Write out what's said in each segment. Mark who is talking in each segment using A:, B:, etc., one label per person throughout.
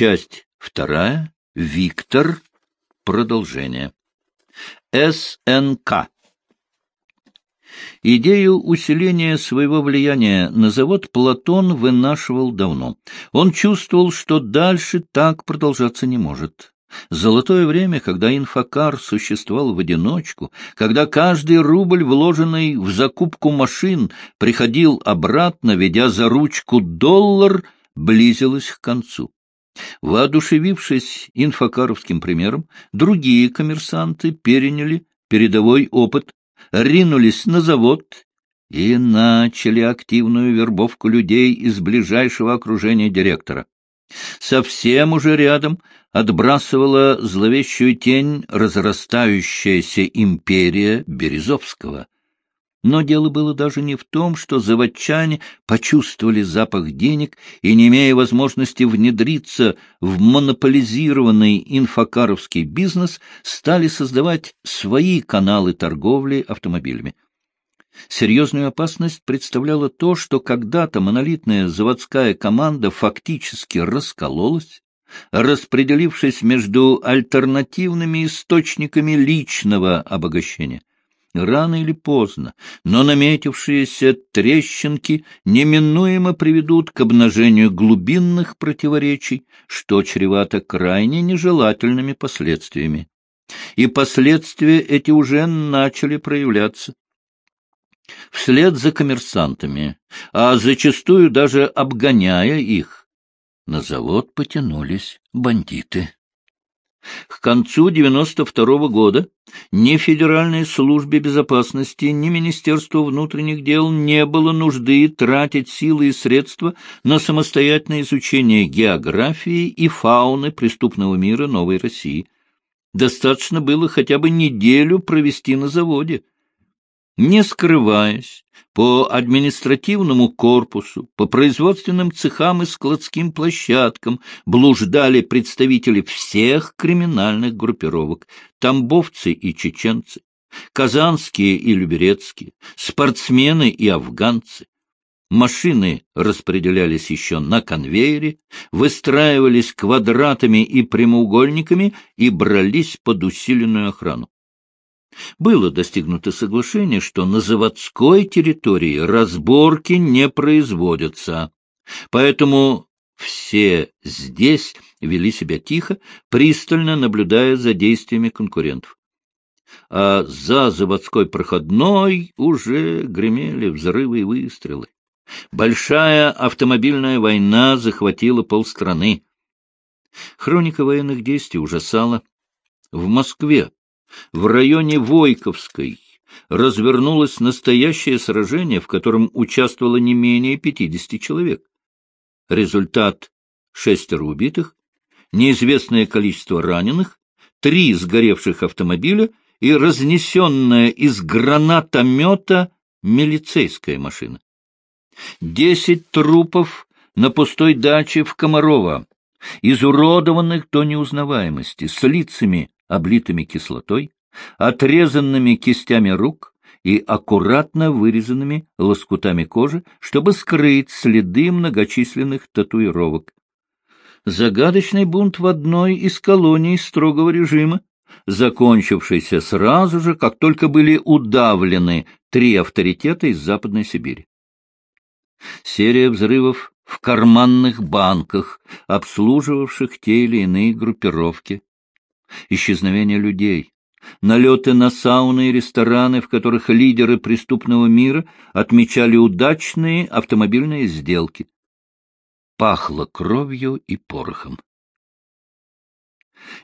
A: Часть вторая. Виктор. Продолжение. СНК. Идею усиления своего влияния на завод Платон вынашивал давно. Он чувствовал, что дальше так продолжаться не может. Золотое время, когда инфокар существовал в одиночку, когда каждый рубль, вложенный в закупку машин, приходил обратно, ведя за ручку доллар, близилось к концу. Воодушевившись инфокаровским примером, другие коммерсанты переняли передовой опыт, ринулись на завод и начали активную вербовку людей из ближайшего окружения директора. Совсем уже рядом отбрасывала зловещую тень разрастающаяся империя Березовского. Но дело было даже не в том, что заводчане почувствовали запах денег и, не имея возможности внедриться в монополизированный инфокаровский бизнес, стали создавать свои каналы торговли автомобилями. Серьезную опасность представляло то, что когда-то монолитная заводская команда фактически раскололась, распределившись между альтернативными источниками личного обогащения. Рано или поздно, но наметившиеся трещинки неминуемо приведут к обнажению глубинных противоречий, что чревато крайне нежелательными последствиями. И последствия эти уже начали проявляться вслед за коммерсантами, а зачастую даже обгоняя их. На завод потянулись бандиты. К концу 92 -го года ни Федеральной службе безопасности, ни Министерству внутренних дел не было нужды тратить силы и средства на самостоятельное изучение географии и фауны преступного мира Новой России. Достаточно было хотя бы неделю провести на заводе — не скрываясь, по административному корпусу, по производственным цехам и складским площадкам блуждали представители всех криминальных группировок, тамбовцы и чеченцы, казанские и люберецкие, спортсмены и афганцы. Машины распределялись еще на конвейере, выстраивались квадратами и прямоугольниками и брались под усиленную охрану. Было достигнуто соглашение, что на заводской территории разборки не производятся, поэтому все здесь вели себя тихо, пристально наблюдая за действиями конкурентов. А за заводской проходной уже гремели взрывы и выстрелы. Большая автомобильная война захватила полстраны. Хроника военных действий ужасала. В Москве в районе Войковской развернулось настоящее сражение, в котором участвовало не менее 50 человек. Результат — шестеро убитых, неизвестное количество раненых, три сгоревших автомобиля и разнесенная из гранатомета милицейская машина. Десять трупов на пустой даче в Комарово, изуродованных до неузнаваемости, с лицами, облитыми кислотой, отрезанными кистями рук и аккуратно вырезанными лоскутами кожи, чтобы скрыть следы многочисленных татуировок. Загадочный бунт в одной из колоний строгого режима, закончившийся сразу же, как только были удавлены три авторитета из Западной Сибири. Серия взрывов в карманных банках, обслуживавших те или иные группировки, исчезновение людей, налеты на сауны и рестораны, в которых лидеры преступного мира отмечали удачные автомобильные сделки. Пахло кровью и порохом.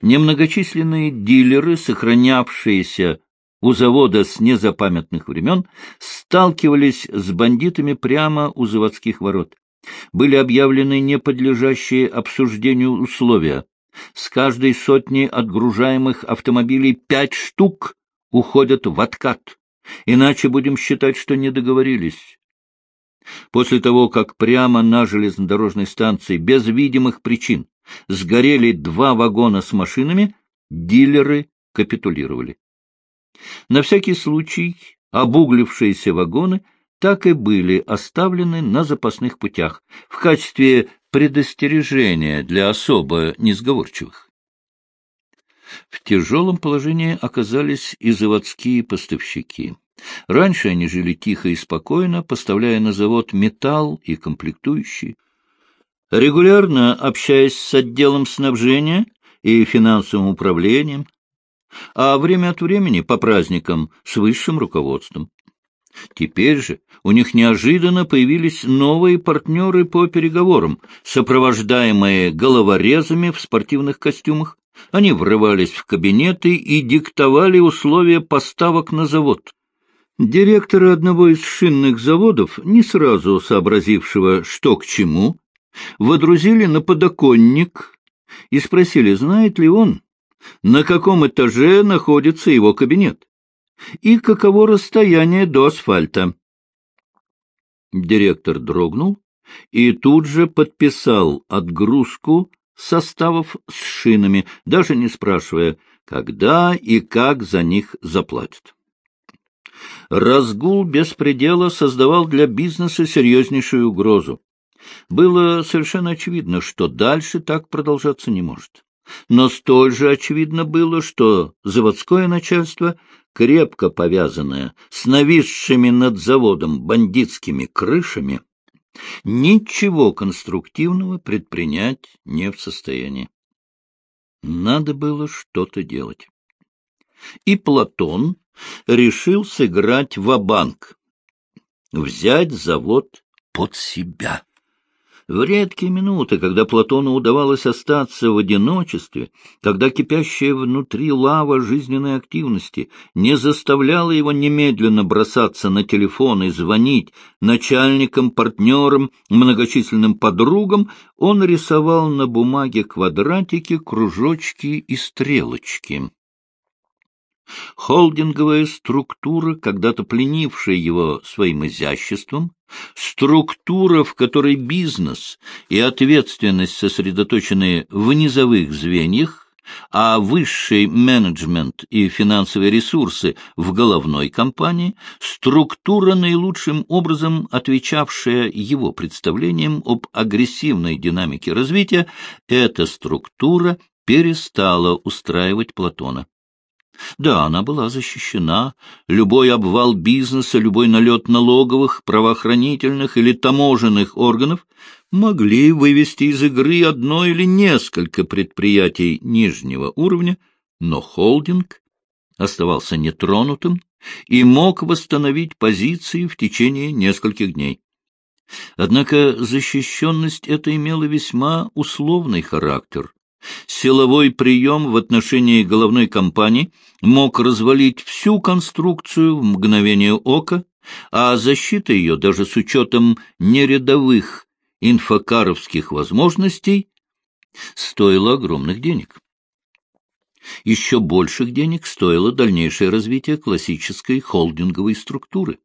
A: Немногочисленные дилеры, сохранявшиеся у завода с незапамятных времен, сталкивались с бандитами прямо у заводских ворот. Были объявлены неподлежащие обсуждению условия с каждой сотни отгружаемых автомобилей пять штук уходят в откат. Иначе будем считать, что не договорились. После того, как прямо на железнодорожной станции без видимых причин сгорели два вагона с машинами, дилеры капитулировали. На всякий случай обуглившиеся вагоны так и были оставлены на запасных путях в качестве предостережение для особо несговорчивых. В тяжелом положении оказались и заводские поставщики. Раньше они жили тихо и спокойно, поставляя на завод металл и комплектующие. Регулярно общаясь с отделом снабжения и финансовым управлением, а время от времени по праздникам с высшим руководством. Теперь же у них неожиданно появились новые партнеры по переговорам, сопровождаемые головорезами в спортивных костюмах. Они врывались в кабинеты и диктовали условия поставок на завод. Директора одного из шинных заводов, не сразу сообразившего, что к чему, водрузили на подоконник и спросили, знает ли он, на каком этаже находится его кабинет и каково расстояние до асфальта. Директор дрогнул и тут же подписал отгрузку составов с шинами, даже не спрашивая, когда и как за них заплатят. Разгул беспредела создавал для бизнеса серьезнейшую угрозу. Было совершенно очевидно, что дальше так продолжаться не может. Но столь же очевидно было, что заводское начальство, крепко повязанное с нависшими над заводом бандитскими крышами, ничего конструктивного предпринять не в состоянии. Надо было что-то делать. И Платон решил сыграть ва-банк, взять завод под себя. В редкие минуты, когда Платону удавалось остаться в одиночестве, когда кипящая внутри лава жизненной активности не заставляла его немедленно бросаться на телефон и звонить начальникам, партнерам, многочисленным подругам, он рисовал на бумаге квадратики, кружочки и стрелочки. Холдинговая структура, когда-то пленившая его своим изяществом, структура, в которой бизнес и ответственность сосредоточены в низовых звеньях, а высший менеджмент и финансовые ресурсы в головной компании, структура, наилучшим образом отвечавшая его представлениям об агрессивной динамике развития, эта структура перестала устраивать Платона. Да, она была защищена. Любой обвал бизнеса, любой налет налоговых, правоохранительных или таможенных органов могли вывести из игры одно или несколько предприятий нижнего уровня, но холдинг оставался нетронутым и мог восстановить позиции в течение нескольких дней. Однако защищенность эта имела весьма условный характер. Силовой прием в отношении головной компании мог развалить всю конструкцию в мгновение ока, а защита ее, даже с учетом нерядовых инфокаровских возможностей, стоила огромных денег. Еще больших денег стоило дальнейшее развитие классической холдинговой структуры.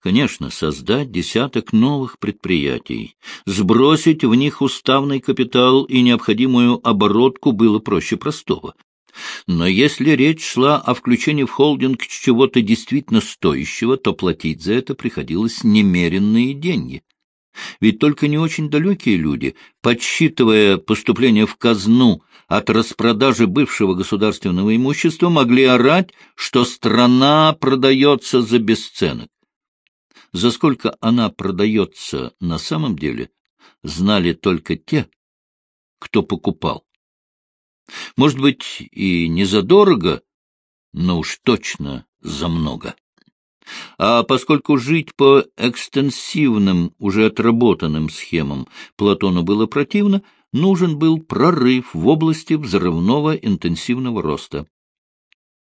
A: Конечно, создать десяток новых предприятий, сбросить в них уставный капитал и необходимую оборотку было проще простого. Но если речь шла о включении в холдинг чего-то действительно стоящего, то платить за это приходилось немеренные деньги. Ведь только не очень далекие люди, подсчитывая поступление в казну от распродажи бывшего государственного имущества, могли орать, что страна продается за бесценок. За сколько она продается на самом деле, знали только те, кто покупал. Может быть, и не задорого, но уж точно за много. А поскольку жить по экстенсивным, уже отработанным схемам Платону было противно, нужен был прорыв в области взрывного интенсивного роста.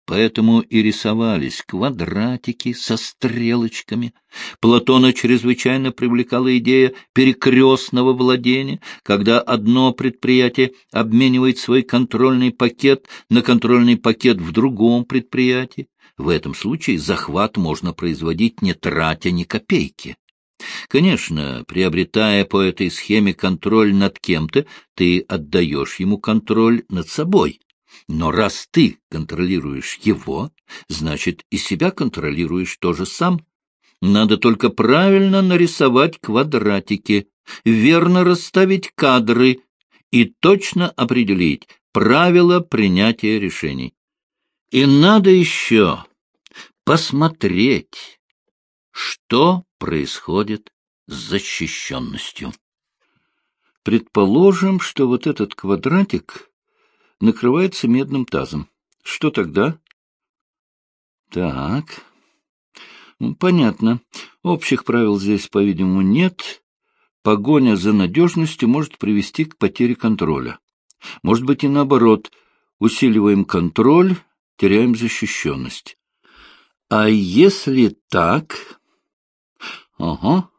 A: Поэтому и рисовались квадратики со стрелочками. Платона чрезвычайно привлекала идея перекрестного владения, когда одно предприятие обменивает свой контрольный пакет на контрольный пакет в другом предприятии. В этом случае захват можно производить, не тратя ни копейки. Конечно, приобретая по этой схеме контроль над кем-то, ты отдаешь ему контроль над собой. Но раз ты контролируешь его, значит, и себя контролируешь тоже сам. Надо только правильно нарисовать квадратики, верно расставить кадры и точно определить правила принятия решений. И надо еще посмотреть, что происходит с защищенностью. Предположим, что вот этот квадратик накрывается медным тазом. Что тогда? Так. Ну, понятно. Общих правил здесь, по-видимому, нет. Погоня за надежностью может привести к потере контроля. Может быть и наоборот. Усиливаем контроль, теряем защищенность. А если так... Ага,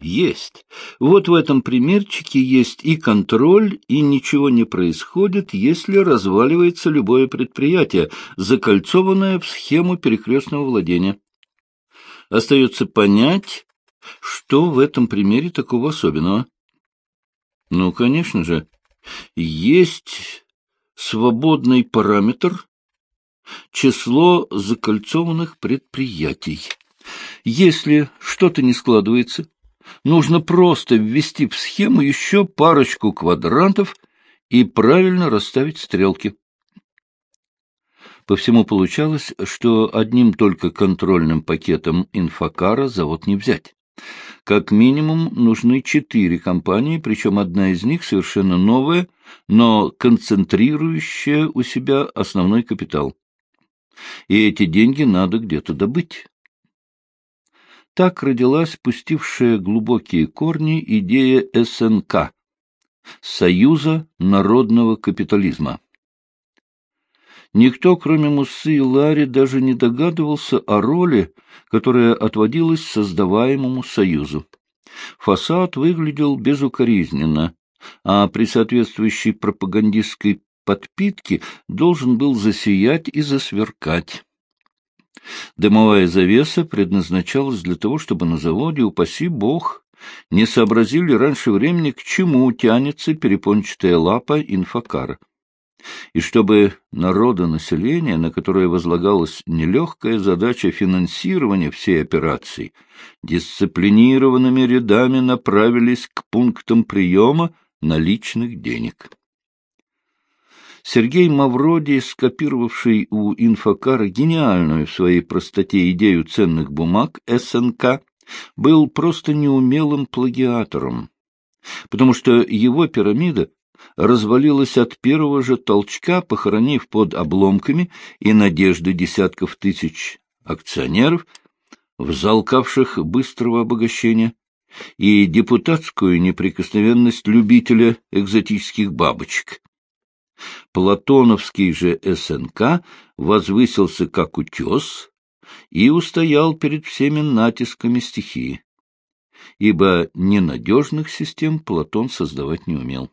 A: есть. Вот в этом примерчике есть и контроль, и ничего не происходит, если разваливается любое предприятие, закольцованное в схему перекрестного владения. Остается понять, что в этом примере такого особенного. Ну, конечно же, есть свободный параметр число закольцованных предприятий. Если что-то не складывается, Нужно просто ввести в схему еще парочку квадрантов и правильно расставить стрелки. По всему получалось, что одним только контрольным пакетом инфокара завод не взять. Как минимум нужны четыре компании, причем одна из них совершенно новая, но концентрирующая у себя основной капитал. И эти деньги надо где-то добыть. Так родилась пустившая глубокие корни идея СНК – Союза народного капитализма. Никто, кроме Муссы и Ларри, даже не догадывался о роли, которая отводилась создаваемому союзу. Фасад выглядел безукоризненно, а при соответствующей пропагандистской подпитке должен был засиять и засверкать. Дымовая завеса предназначалась для того, чтобы на заводе, упаси бог, не сообразили раньше времени, к чему тянется перепончатая лапа инфокара. И чтобы народонаселение, на которое возлагалась нелегкая задача финансирования всей операции, дисциплинированными рядами направились к пунктам приема наличных денег. Сергей Мавроди, скопировавший у инфокара гениальную в своей простоте идею ценных бумаг СНК, был просто неумелым плагиатором, потому что его пирамида развалилась от первого же толчка, похоронив под обломками и надежды десятков тысяч акционеров, взалкавших быстрого обогащения, и депутатскую неприкосновенность любителя экзотических бабочек. Платоновский же СНК возвысился как утес и устоял перед всеми натисками стихии, ибо ненадежных систем Платон создавать не умел.